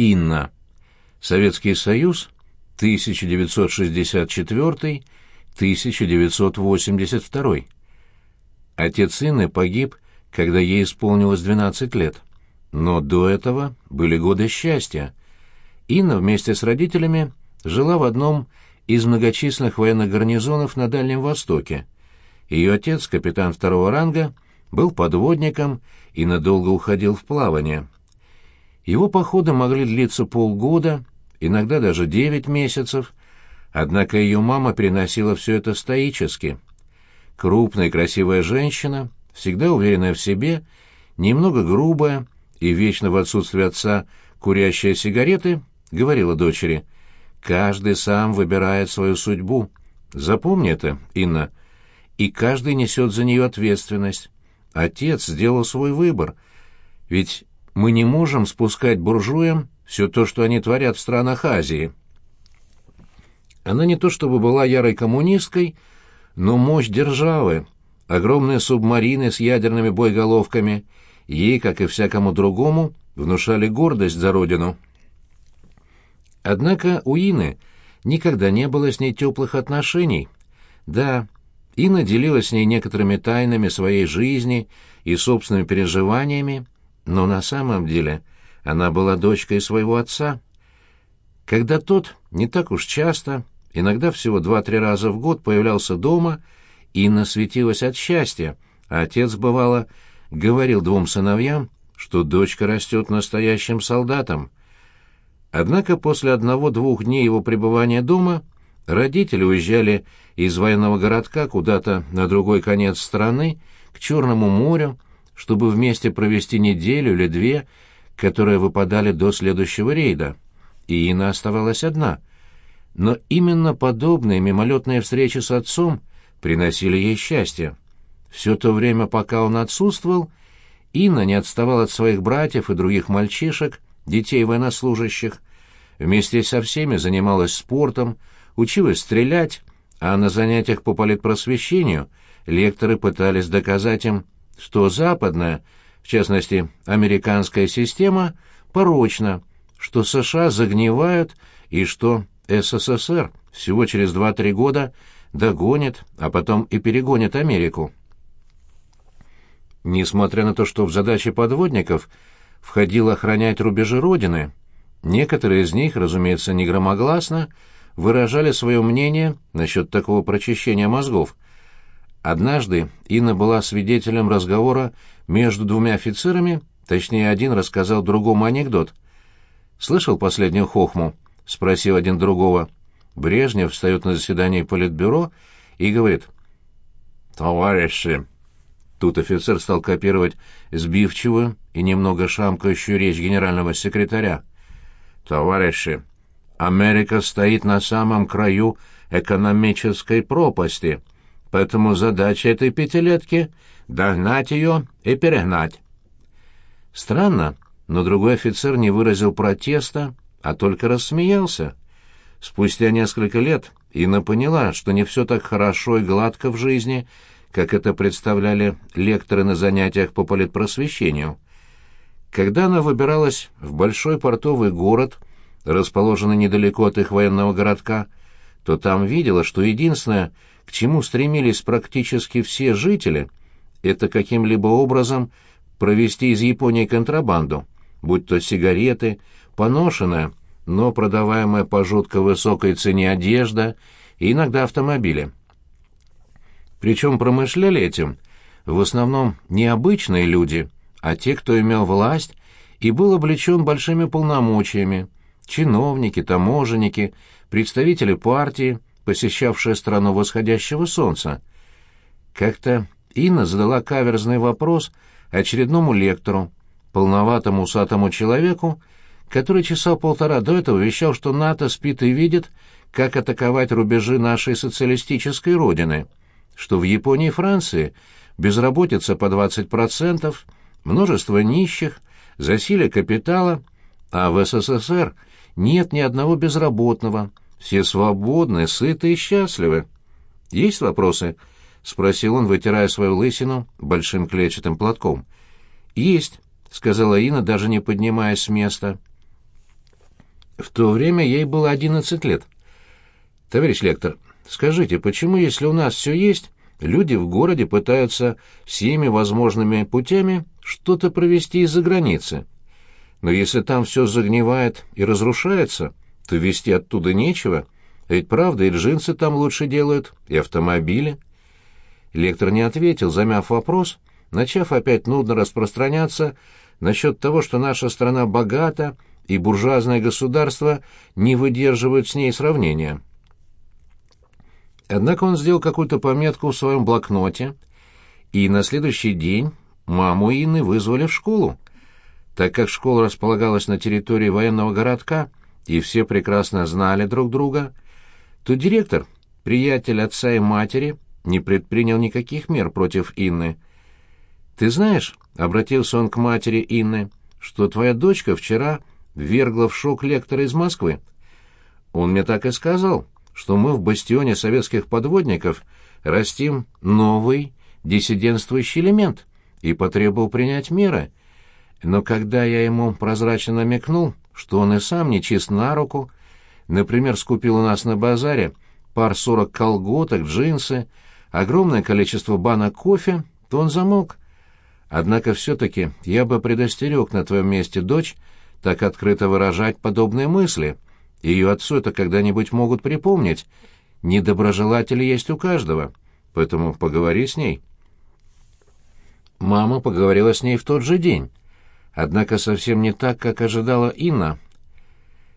Инна. Советский Союз, 1964-1982. Отец Инны погиб, когда ей исполнилось 12 лет. Но до этого были годы счастья. Инна вместе с родителями жила в одном из многочисленных военных гарнизонов на Дальнем Востоке. Ее отец, капитан второго ранга, был подводником и надолго уходил в плавание. Его походы могли длиться полгода, иногда даже девять месяцев, однако ее мама переносила все это стоически. Крупная красивая женщина, всегда уверенная в себе, немного грубая и вечно в отсутствие отца курящая сигареты, говорила дочери, «Каждый сам выбирает свою судьбу. Запомни это, Инна. И каждый несет за нее ответственность. Отец сделал свой выбор. Ведь мы не можем спускать буржуям все то, что они творят в странах Азии. Она не то чтобы была ярой коммунисткой, но мощь державы, огромные субмарины с ядерными боеголовками, ей, как и всякому другому, внушали гордость за родину. Однако у Ины никогда не было с ней теплых отношений. Да, Инна делилась с ней некоторыми тайнами своей жизни и собственными переживаниями, но на самом деле она была дочкой своего отца. Когда тот не так уж часто, иногда всего два-три раза в год появлялся дома, Инна светилась от счастья, а отец, бывало, говорил двум сыновьям, что дочка растет настоящим солдатом. Однако после одного-двух дней его пребывания дома родители уезжали из военного городка куда-то на другой конец страны, к Черному морю, чтобы вместе провести неделю или две, которые выпадали до следующего рейда. И Инна оставалась одна. Но именно подобные мимолетные встречи с отцом приносили ей счастье. Все то время, пока он отсутствовал, Инна не отставала от своих братьев и других мальчишек, детей военнослужащих. Вместе со всеми занималась спортом, училась стрелять, а на занятиях по политпросвещению лекторы пытались доказать им, что западная, в частности, американская система, порочна, что США загнивают и что СССР всего через 2-3 года догонит, а потом и перегонит Америку. Несмотря на то, что в задачи подводников входило охранять рубежи Родины, некоторые из них, разумеется, не громогласно, выражали свое мнение насчет такого прочищения мозгов – Однажды Инна была свидетелем разговора между двумя офицерами, точнее, один рассказал другому анекдот. «Слышал последнюю хохму?» — спросил один другого. Брежнев встает на заседании Политбюро и говорит. «Товарищи!» Тут офицер стал копировать сбивчивую и немного шамкающую речь генерального секретаря. «Товарищи, Америка стоит на самом краю экономической пропасти. Поэтому задача этой пятилетки — догнать ее и перегнать. Странно, но другой офицер не выразил протеста, а только рассмеялся. Спустя несколько лет Инна поняла, что не все так хорошо и гладко в жизни, как это представляли лекторы на занятиях по политпросвещению. Когда она выбиралась в большой портовый город, расположенный недалеко от их военного городка, то там видела, что единственное — к чему стремились практически все жители, это каким-либо образом провести из Японии контрабанду, будь то сигареты, поношенная, но продаваемая по жутко высокой цене одежда и иногда автомобили. Причем промышляли этим в основном не обычные люди, а те, кто имел власть и был облечен большими полномочиями, чиновники, таможенники, представители партии, посещавшая страну восходящего солнца. Как-то Инна задала каверзный вопрос очередному лектору, полноватому усатому человеку, который часа полтора до этого вещал, что НАТО спит и видит, как атаковать рубежи нашей социалистической родины, что в Японии и Франции безработица по 20%, множество нищих, засилие капитала, а в СССР нет ни одного безработного, все свободны, сыты и счастливы. Есть вопросы? спросил он, вытирая свою лысину большим клетчатым платком. Есть, сказала Инна, даже не поднимаясь с места. В то время ей было одиннадцать лет. Товарищ лектор, скажите, почему, если у нас все есть, люди в городе пытаются всеми возможными путями что-то провести из-за границы? Но если там все загнивает и разрушается, то везти оттуда нечего, ведь правда и джинсы там лучше делают, и автомобили. Лектор не ответил, замяв вопрос, начав опять нудно распространяться насчет того, что наша страна богата, и буржуазное государство не выдерживают с ней сравнения. Однако он сделал какую-то пометку в своем блокноте, и на следующий день маму Инны вызвали в школу. Так как школа располагалась на территории военного городка, и все прекрасно знали друг друга, то директор, приятель отца и матери, не предпринял никаких мер против Инны. «Ты знаешь», — обратился он к матери Инны, — «что твоя дочка вчера вергла в шок лектора из Москвы. Он мне так и сказал, что мы в бастионе советских подводников растим новый диссидентствующий элемент и потребовал принять меры. Но когда я ему прозрачно намекнул, что он и сам не чист на руку, например, скупил у нас на базаре пар сорок колготок, джинсы, огромное количество банок кофе, то он замолк. Однако все-таки я бы предостерег на твоем месте дочь так открыто выражать подобные мысли — ее отцу это когда-нибудь могут припомнить. Недоброжелатели есть у каждого, поэтому поговори с ней. Мама поговорила с ней в тот же день, однако совсем не так, как ожидала Инна.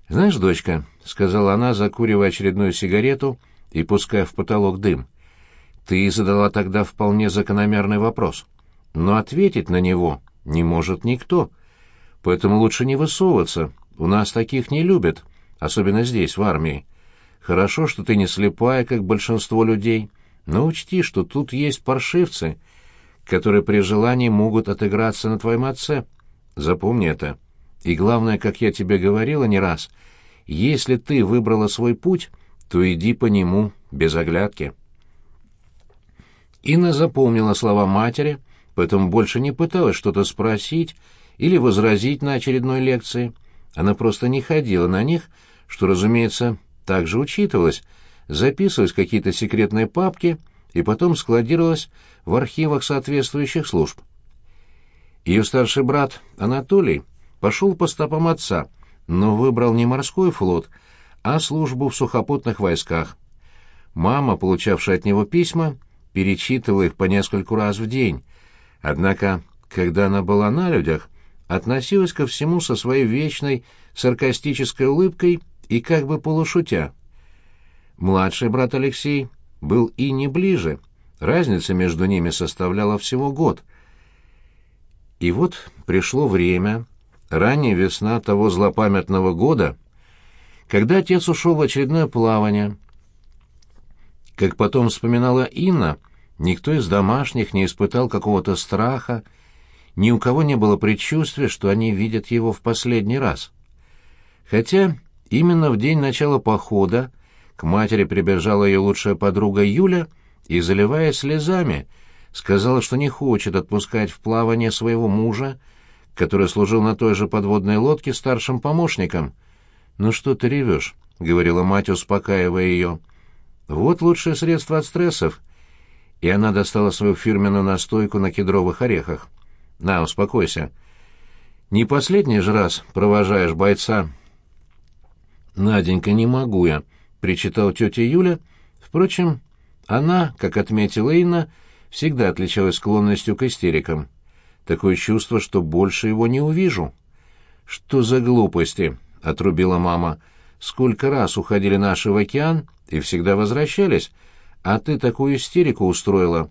«Знаешь, дочка», — сказала она, закуривая очередную сигарету и пуская в потолок дым, — «ты задала тогда вполне закономерный вопрос, но ответить на него не может никто, поэтому лучше не высовываться, у нас таких не любят» особенно здесь, в армии. Хорошо, что ты не слепая, как большинство людей, но учти, что тут есть паршивцы, которые при желании могут отыграться на твоем отце. Запомни это. И главное, как я тебе говорила не раз, если ты выбрала свой путь, то иди по нему без оглядки. Инна запомнила слова матери, поэтому больше не пыталась что-то спросить или возразить на очередной лекции. Она просто не ходила на них, что, разумеется, также учитывалось, записывалось какие-то секретные папки и потом складировалось в архивах соответствующих служб. Ее старший брат Анатолий пошел по стопам отца, но выбрал не морской флот, а службу в сухопутных войсках. Мама, получавшая от него письма, перечитывала их по нескольку раз в день, однако, когда она была на людях, относилась ко всему со своей вечной саркастической улыбкой и как бы полушутя. Младший брат Алексей был и не ближе, разница между ними составляла всего год. И вот пришло время, ранняя весна того злопамятного года, когда отец ушел в очередное плавание. Как потом вспоминала Инна, никто из домашних не испытал какого-то страха, ни у кого не было предчувствия, что они видят его в последний раз. Хотя Именно в день начала похода к матери прибежала ее лучшая подруга Юля и, заливаясь слезами, сказала, что не хочет отпускать в плавание своего мужа, который служил на той же подводной лодке старшим помощником. «Ну что ты ревешь?» — говорила мать, успокаивая ее. «Вот лучшее средство от стрессов». И она достала свою фирменную настойку на кедровых орехах. «На, успокойся. Не последний же раз провожаешь бойца «Наденька, не могу я», — причитала тетя Юля. Впрочем, она, как отметила Инна, всегда отличалась склонностью к истерикам. Такое чувство, что больше его не увижу. «Что за глупости?» — отрубила мама. «Сколько раз уходили наши в океан и всегда возвращались, а ты такую истерику устроила.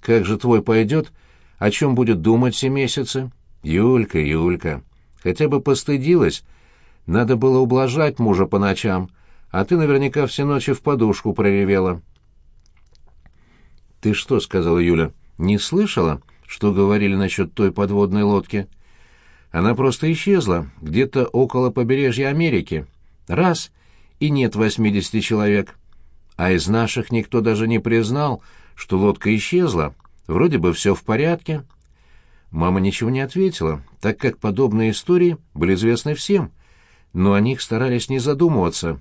Как же твой пойдет? О чем будет думать все месяцы?» «Юлька, Юлька, хотя бы постыдилась, надо было ублажать мужа по ночам, а ты наверняка все ночи в подушку проревела. «Ты что?» — сказала Юля. «Не слышала, что говорили насчет той подводной лодки?» Она просто исчезла, где-то около побережья Америки. Раз — и нет восьмидесяти человек. А из наших никто даже не признал, что лодка исчезла. Вроде бы все в порядке. Мама ничего не ответила, так как подобные истории были известны всем — но о них старались не задумываться.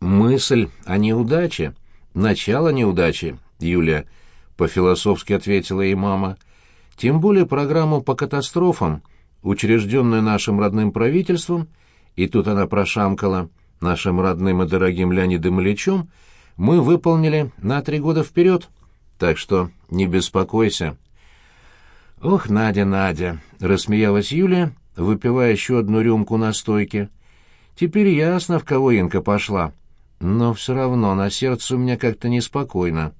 «Мысль о неудаче, начало неудачи, Юлия», — по-философски ответила ей мама. «Тем более программу по катастрофам, учрежденную нашим родным правительством, и тут она прошамкала, нашим родным и дорогим Леонидом Ильичем, мы выполнили на три года вперед, так что не беспокойся». «Ох, Надя, Надя!» — рассмеялась Юлия, выпивая еще одну рюмку на стойке. «Теперь ясно, в кого Инка пошла. Но все равно на сердце у меня как-то неспокойно».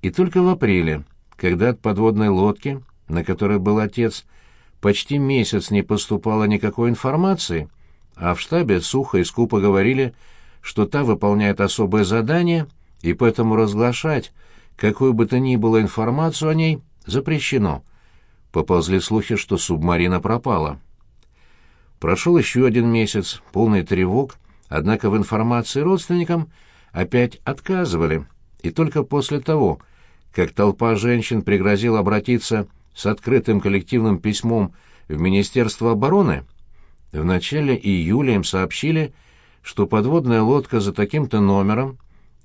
И только в апреле, когда от подводной лодки, на которой был отец, почти месяц не поступало никакой информации, а в штабе сухо и скупо говорили, что та выполняет особое задание, и поэтому разглашать какую бы то ни было информацию о ней запрещено. Поползли слухи, что субмарина пропала. Прошел еще один месяц, полный тревог, однако в информации родственникам опять отказывали, и только после того, как толпа женщин пригрозила обратиться с открытым коллективным письмом в Министерство обороны, в начале июля им сообщили, что подводная лодка за таким-то номером,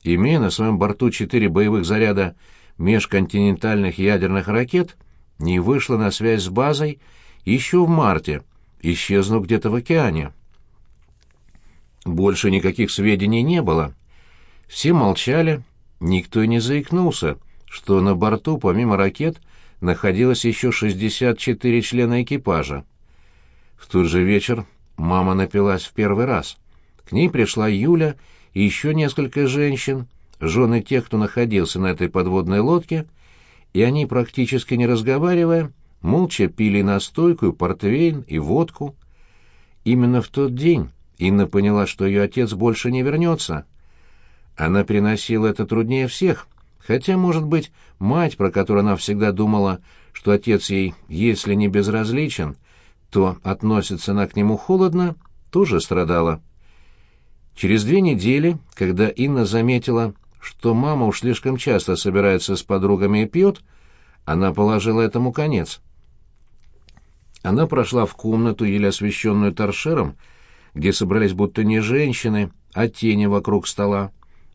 имея на своем борту четыре боевых заряда межконтинентальных ядерных ракет, не вышла на связь с базой еще в марте, исчезнув где-то в океане. Больше никаких сведений не было. Все молчали, никто и не заикнулся, что на борту, помимо ракет, находилось еще 64 члена экипажа. В тот же вечер мама напилась в первый раз. К ней пришла Юля и еще несколько женщин, жены тех, кто находился на этой подводной лодке, и они, практически не разговаривая, молча пили настойку, портвейн и водку. Именно в тот день Инна поняла, что ее отец больше не вернется. Она приносила это труднее всех, хотя, может быть, мать, про которую она всегда думала, что отец ей, если не безразличен, то относится она к нему холодно, тоже страдала. Через две недели, когда Инна заметила, что мама уж слишком часто собирается с подругами и пьет, она положила этому конец. Она прошла в комнату, еле освещенную торшером, где собрались будто не женщины, а тени вокруг стола,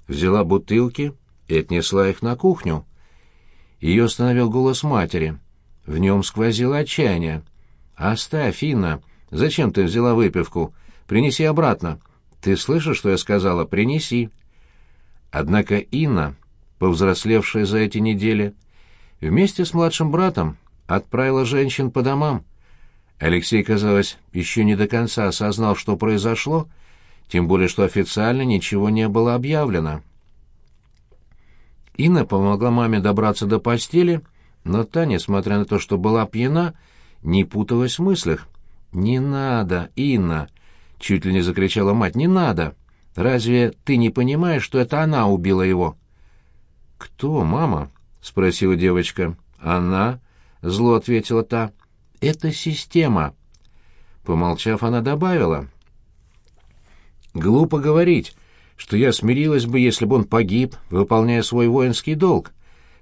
взяла бутылки и отнесла их на кухню. Ее остановил голос матери. В нем сквозило отчаяние. «Оставь, Инна! Зачем ты взяла выпивку? Принеси обратно. Ты слышишь, что я сказала? Принеси!» Однако Инна, повзрослевшая за эти недели, вместе с младшим братом отправила женщин по домам. Алексей, казалось, еще не до конца осознал, что произошло, тем более что официально ничего не было объявлено. Инна помогла маме добраться до постели, но та, несмотря на то, что была пьяна, не путалась в мыслях. «Не надо, Инна!» — чуть ли не закричала мать. «Не надо!» Разве ты не понимаешь, что это она убила его?» «Кто, мама?» — спросила девочка. «Она?» — зло ответила та. «Это система». Помолчав, она добавила. «Глупо говорить, что я смирилась бы, если бы он погиб, выполняя свой воинский долг.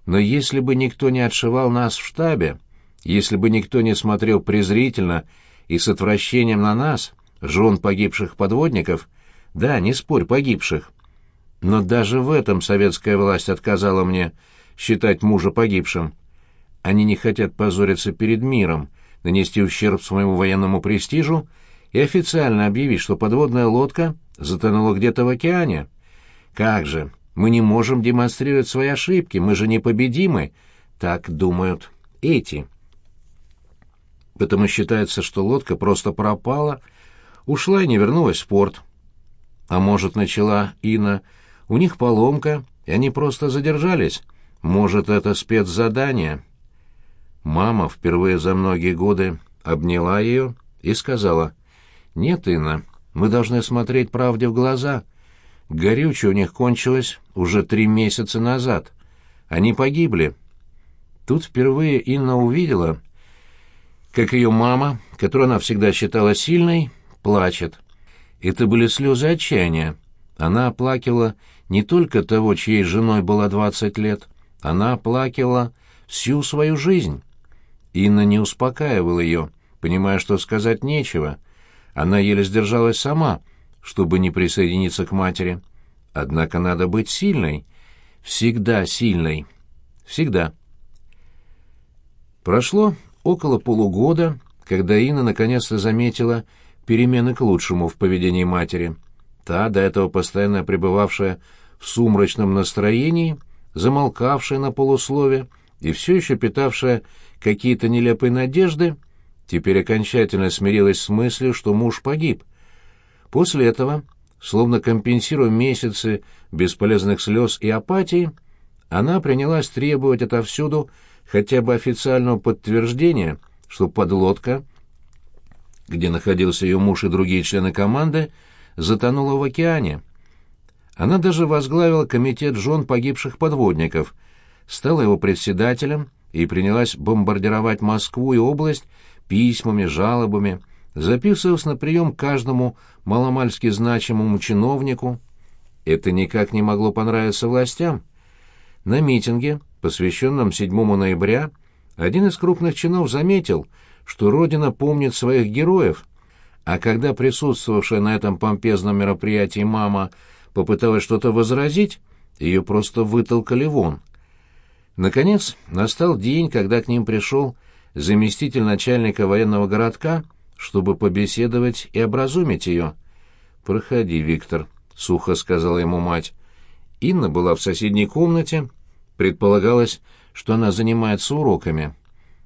Но если бы никто не отшивал нас в штабе, если бы никто не смотрел презрительно и с отвращением на нас, жен погибших подводников, — да, не спорь, погибших. Но даже в этом советская власть отказала мне считать мужа погибшим. Они не хотят позориться перед миром, нанести ущерб своему военному престижу и официально объявить, что подводная лодка затонула где-то в океане. Как же, мы не можем демонстрировать свои ошибки, мы же непобедимы, так думают эти. Потому считается, что лодка просто пропала, ушла и не вернулась в порт. А может, начала Инна, у них поломка, и они просто задержались. Может, это спецзадание. Мама впервые за многие годы обняла ее и сказала, «Нет, Инна, мы должны смотреть правде в глаза. Горючее у них кончилось уже три месяца назад. Они погибли». Тут впервые Инна увидела, как ее мама, которую она всегда считала сильной, плачет. Это были слезы отчаяния. Она оплакивала не только того, чьей женой была двадцать лет, она оплакивала всю свою жизнь. Инна не успокаивала ее, понимая, что сказать нечего, Она еле сдержалась сама, чтобы не присоединиться к матери. Однако надо быть сильной. Всегда сильной. Всегда. Прошло около полугода, когда Инна наконец-то заметила перемены к лучшему в поведении матери. Та, до этого постоянно пребывавшая в сумрачном настроении, замолкавшая на полуслове и все еще питавшая какие-то нелепые надежды, теперь окончательно смирилась с мыслью, что муж погиб. После этого, словно компенсируя месяцы бесполезных слез и апатии, она принялась требовать отовсюду хотя бы официального подтверждения, что подлодка, где находился ее муж и другие члены команды, затонула в океане. Она даже возглавила комитет жен погибших подводников, стала его председателем и принялась бомбардировать Москву и область письмами, жалобами, записываясь на прием каждому маломальски значимому чиновнику. Это никак не могло понравиться властям. На митинге, посвященном 7 ноября, один из крупных чинов заметил, что Родина помнит своих героев, а когда присутствовавшая на этом помпезном мероприятии мама попыталась что-то возразить, ее просто вытолкали вон. Наконец, настал день, когда к ним пришел заместитель начальника военного городка, чтобы побеседовать и образумить ее. «Проходи, Виктор», — сухо сказала ему мать. Инна была в соседней комнате. Предполагалось, что она занимается уроками.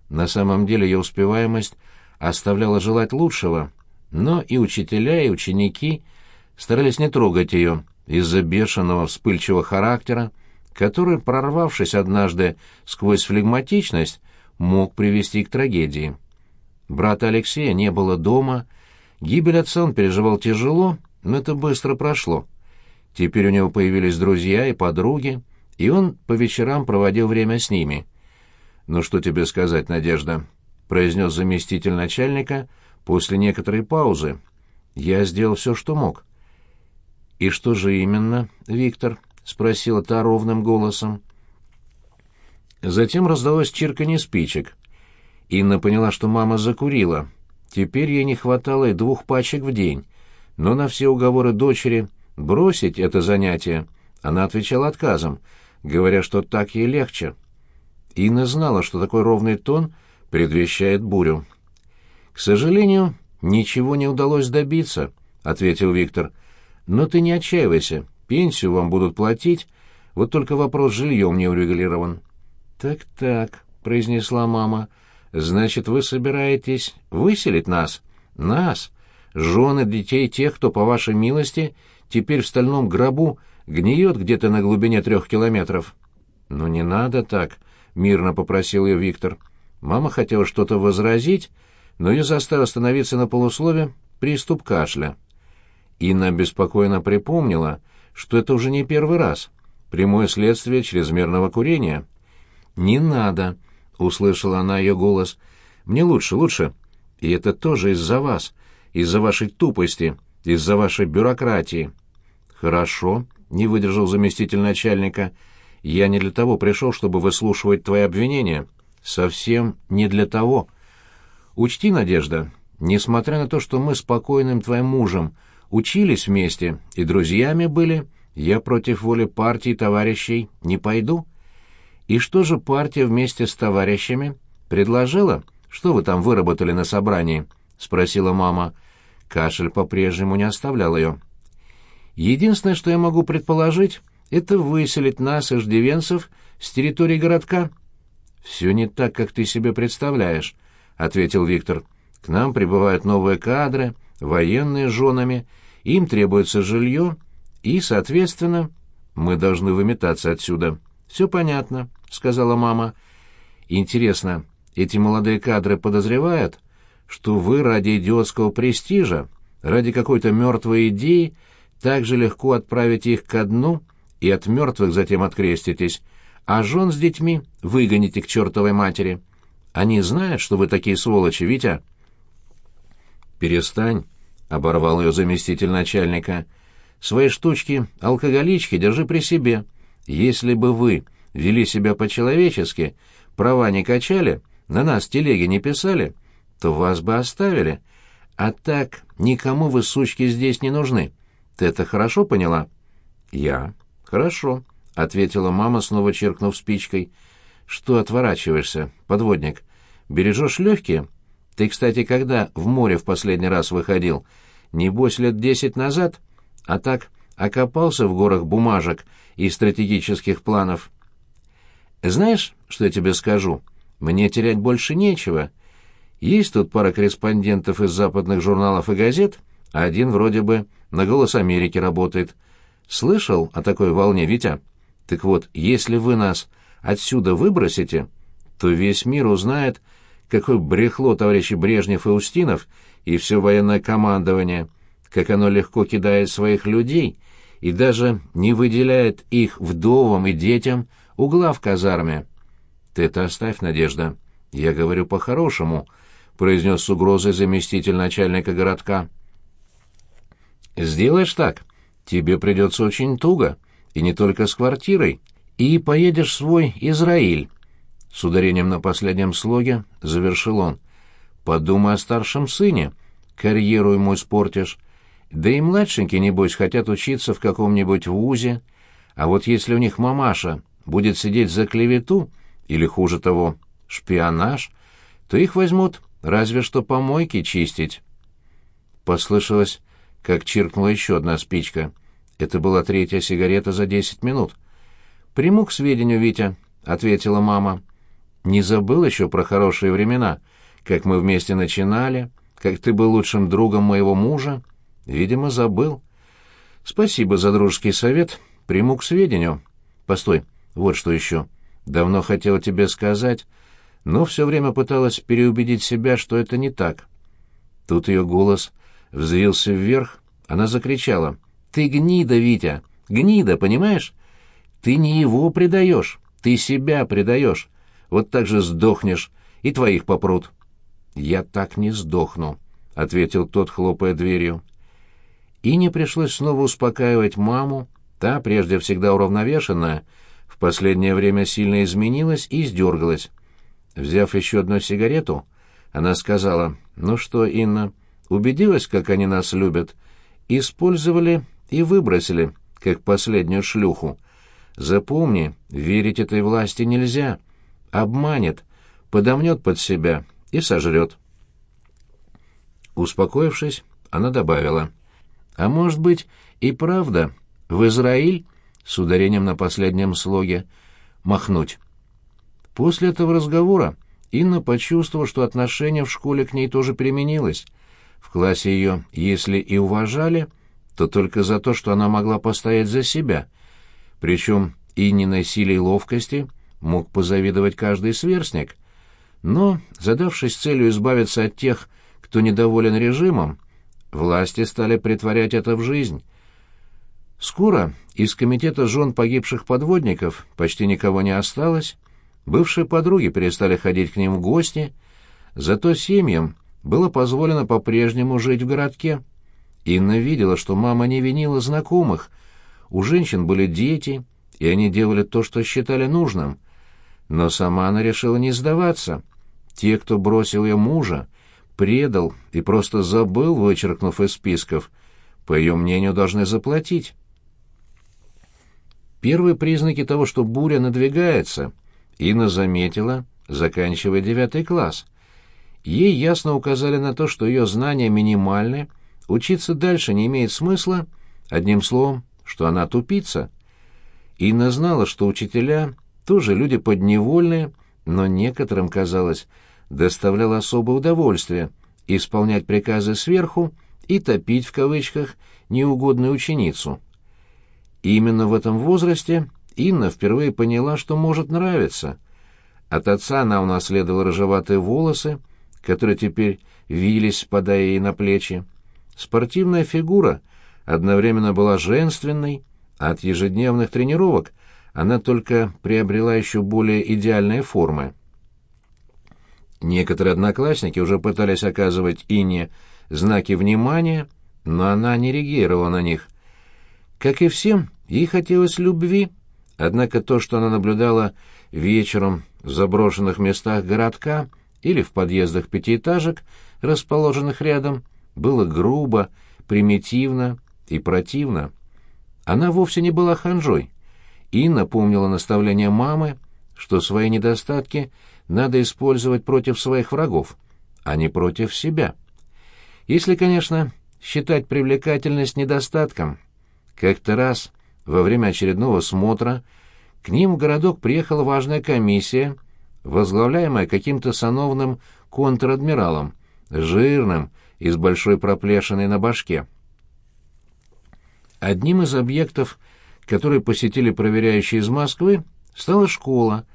На самом деле ее успеваемость оставляла желать лучшего, но и учителя, и ученики старались не трогать ее из-за бешеного вспыльчивого характера, который, прорвавшись однажды сквозь флегматичность, мог привести к трагедии. Брата Алексея не было дома, гибель отца он переживал тяжело, но это быстро прошло. Теперь у него появились друзья и подруги, и он по вечерам проводил время с ними. «Ну что тебе сказать, Надежда?» — произнес заместитель начальника после некоторой паузы. «Я сделал все, что мог». «И что же именно, Виктор?» — спросила та ровным голосом. Затем раздалось чирканье спичек. Инна поняла, что мама закурила. Теперь ей не хватало и двух пачек в день, но на все уговоры дочери бросить это занятие она отвечала отказом, говоря, что так ей легче. Инна знала, что такой ровный тон предвещает бурю. «К сожалению, ничего не удалось добиться», — ответил Виктор. «Но ты не отчаивайся, пенсию вам будут платить, вот только вопрос с жильем не урегулирован». «Так-так», — произнесла мама, — «значит, вы собираетесь выселить нас? Нас? Жены детей тех, кто, по вашей милости, теперь в стальном гробу гниет где-то на глубине трех километров». «Ну не надо так», — мирно попросил ее Виктор. Мама хотела что-то возразить, но ее заставил остановиться на полуслове приступ кашля. Инна беспокойно припомнила, что это уже не первый раз, прямое следствие чрезмерного курения. «Не надо», — услышала она ее голос. «Мне лучше, лучше. И это тоже из-за вас, из-за вашей тупости, из-за вашей бюрократии». «Хорошо», — не выдержал заместитель начальника. «Я не для того пришел, чтобы выслушивать твои обвинения. Совсем не для того. Учти, Надежда, несмотря на то, что мы с покойным твоим мужем учились вместе и друзьями были, я против воли партии товарищей не пойду. И что же партия вместе с товарищами предложила? Что вы там выработали на собрании? спросила мама. Кашель по-прежнему не оставлял ее. Единственное, что я могу предположить, это выселить нас, иждивенцев, с территории городка. Все не так, как ты себе представляешь, ответил Виктор. К нам прибывают новые кадры, военные с женами, им требуется жилье, и, соответственно, мы должны выметаться отсюда. Все понятно, сказала мама. Интересно, эти молодые кадры подозревают, что вы ради идиотского престижа, ради какой-то мертвой идеи, так же легко отправите их ко дну и от мертвых затем откреститесь, а жен с детьми выгоните к чертовой матери. Они знают, что вы такие сволочи, Витя?» «Перестань», — оборвал ее заместитель начальника. «Свои штучки, алкоголички, держи при себе. Если бы вы вели себя по-человечески, права не качали, на нас телеги не писали, то вас бы оставили. А так, никому вы, сучки, здесь не нужны. Ты это хорошо поняла?» «Я?» «Хорошо», — ответила мама, снова черкнув спичкой. «Что отворачиваешься, подводник? Бережешь легкие? Ты, кстати, когда в море в последний раз выходил? Небось, лет десять назад? А так, окопался в горах бумажек и стратегических планов. Знаешь, что я тебе скажу? Мне терять больше нечего. Есть тут пара корреспондентов из западных журналов и газет, а один вроде бы на «Голос Америки» работает. Слышал о такой волне, Витя? Так вот, если вы нас отсюда выбросите, то весь мир узнает, какое брехло товарищи Брежнев и Устинов и все военное командование, как оно легко кидает своих людей и даже не выделяет их вдовам и детям угла в казарме. Ты это оставь, Надежда. Я говорю по-хорошему, — произнес с угрозой заместитель начальника городка. Сделаешь так, тебе придется очень туго, и не только с квартирой, и поедешь в свой Израиль. С ударением на последнем слоге завершил он. Подумай о старшем сыне, карьеру ему испортишь. Да и младшенькие, небось, хотят учиться в каком-нибудь вузе. А вот если у них мамаша будет сидеть за клевету, или, хуже того, шпионаж, то их возьмут разве что помойки чистить. Послышалось, как чиркнула еще одна спичка. Это была третья сигарета за десять минут. «Приму к сведению, Витя», — ответила мама. «Не забыл еще про хорошие времена, как мы вместе начинали, как ты был лучшим другом моего мужа?» Видимо, забыл. Спасибо за дружеский совет. Приму к сведению. Постой, вот что еще. Давно хотела тебе сказать, но все время пыталась переубедить себя, что это не так. Тут ее голос взвился вверх, она закричала. «Ты гнида, Витя! Гнида, понимаешь? Ты не его предаешь, ты себя предаешь. Вот так же сдохнешь, и твоих попрут». «Я так не сдохну», — ответил тот, хлопая дверью. И не пришлось снова успокаивать маму, та, прежде всегда уравновешенная, в последнее время сильно изменилась и сдергалась. Взяв еще одну сигарету, она сказала, «Ну что, Инна, убедилась, как они нас любят? Использовали и выбросили, как последнюю шлюху. Запомни, верить этой власти нельзя. Обманет, подомнет под себя и сожрет». Успокоившись, она добавила, — а может быть, и правда, в Израиль, с ударением на последнем слоге, махнуть. После этого разговора Инна почувствовала, что отношение в школе к ней тоже переменилось. В классе ее, если и уважали, то только за то, что она могла постоять за себя. Причем Инниной силе и ловкости мог позавидовать каждый сверстник. Но, задавшись целью избавиться от тех, кто недоволен режимом, Власти стали притворять это в жизнь. Скоро из комитета жен погибших подводников почти никого не осталось, бывшие подруги перестали ходить к ним в гости, зато семьям было позволено по-прежнему жить в городке. Инна видела, что мама не винила знакомых, у женщин были дети, и они делали то, что считали нужным. Но сама она решила не сдаваться. Те, кто бросил ее мужа, предал и просто забыл, вычеркнув из списков, по ее мнению, должны заплатить. Первые признаки того, что буря надвигается, Инна заметила, заканчивая девятый класс. Ей ясно указали на то, что ее знания минимальны, учиться дальше не имеет смысла, одним словом, что она тупица. Инна знала, что учителя тоже люди подневольные, но некоторым казалось, доставляло особое удовольствие исполнять приказы сверху и «топить» в кавычках неугодную ученицу. именно в этом возрасте Инна впервые поняла, что может нравиться. От отца она унаследовала рыжеватые волосы, которые теперь вились, спадая ей на плечи. Спортивная фигура одновременно была женственной, а от ежедневных тренировок она только приобрела еще более идеальные формы. Некоторые одноклассники уже пытались оказывать Инне знаки внимания, но она не реагировала на них. Как и всем, ей хотелось любви, однако то, что она наблюдала вечером в заброшенных местах городка или в подъездах пятиэтажек, расположенных рядом, было грубо, примитивно и противно. Она вовсе не была ханжой. Инна помнила наставление мамы, что свои недостатки надо использовать против своих врагов, а не против себя. Если, конечно, считать привлекательность недостатком. Как-то раз, во время очередного смотра, к ним в городок приехала важная комиссия, возглавляемая каким-то сановным контр-адмиралом, жирным и с большой проплешиной на башке. Одним из объектов, которые посетили проверяющие из Москвы, стала школа,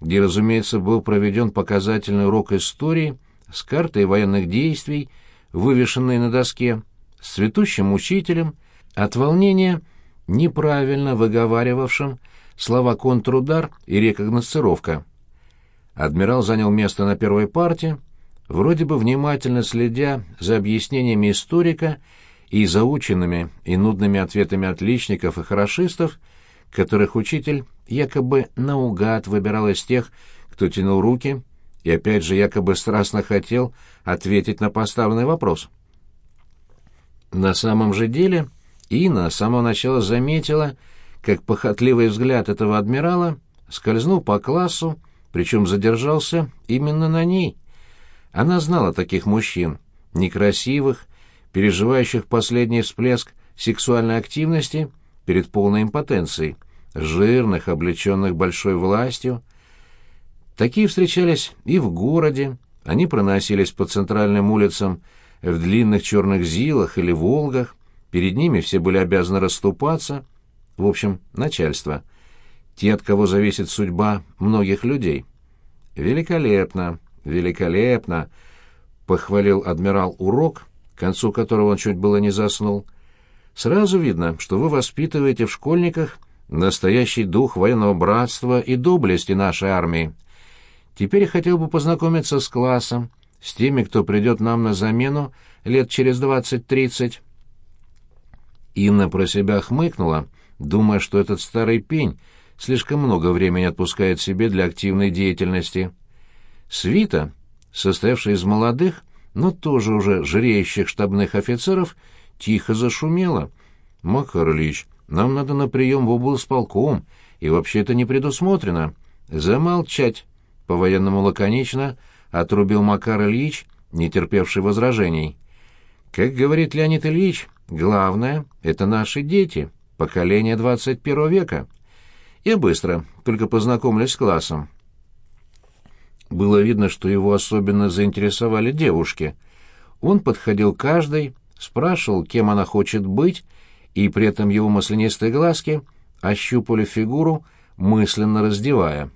где, разумеется, был проведен показательный урок истории с картой военных действий, вывешенной на доске, с цветущим учителем, от волнения неправильно выговаривавшим слова «контрудар» и «рекогносцировка». Адмирал занял место на первой парте, вроде бы внимательно следя за объяснениями историка и заученными и нудными ответами отличников и хорошистов, которых учитель якобы наугад выбирал из тех, кто тянул руки и опять же якобы страстно хотел ответить на поставленный вопрос. На самом же деле Инна с самого начала заметила, как похотливый взгляд этого адмирала скользнул по классу, причем задержался именно на ней. Она знала таких мужчин, некрасивых, переживающих последний всплеск сексуальной активности перед полной импотенцией, жирных, облеченных большой властью. Такие встречались и в городе, они проносились по центральным улицам в длинных черных зилах или волгах, перед ними все были обязаны расступаться, в общем, начальство, те, от кого зависит судьба многих людей. «Великолепно, великолепно!» — похвалил адмирал урок, к концу которого он чуть было не заснул. «Сразу видно, что вы воспитываете в школьниках настоящий дух военного братства и доблести нашей армии. Теперь хотел бы познакомиться с классом, с теми, кто придет нам на замену лет через двадцать-тридцать». Инна про себя хмыкнула, думая, что этот старый пень слишком много времени отпускает себе для активной деятельности. Свита, состоявшая из молодых, но тоже уже жиреющих штабных офицеров, тихо зашумела. «Макар Ильич, нам надо на прием в облсполком, и вообще это не предусмотрено. Замолчать!» По-военному лаконично отрубил Макар Ильич, не терпевший возражений. «Как говорит Леонид Ильич, главное — это наши дети, поколение 21 века. Я быстро, только познакомлюсь с классом». Было видно, что его особенно заинтересовали девушки. Он подходил к каждой, спрашивал, кем она хочет быть, и при этом его маслянистые глазки ощупали фигуру, мысленно раздевая.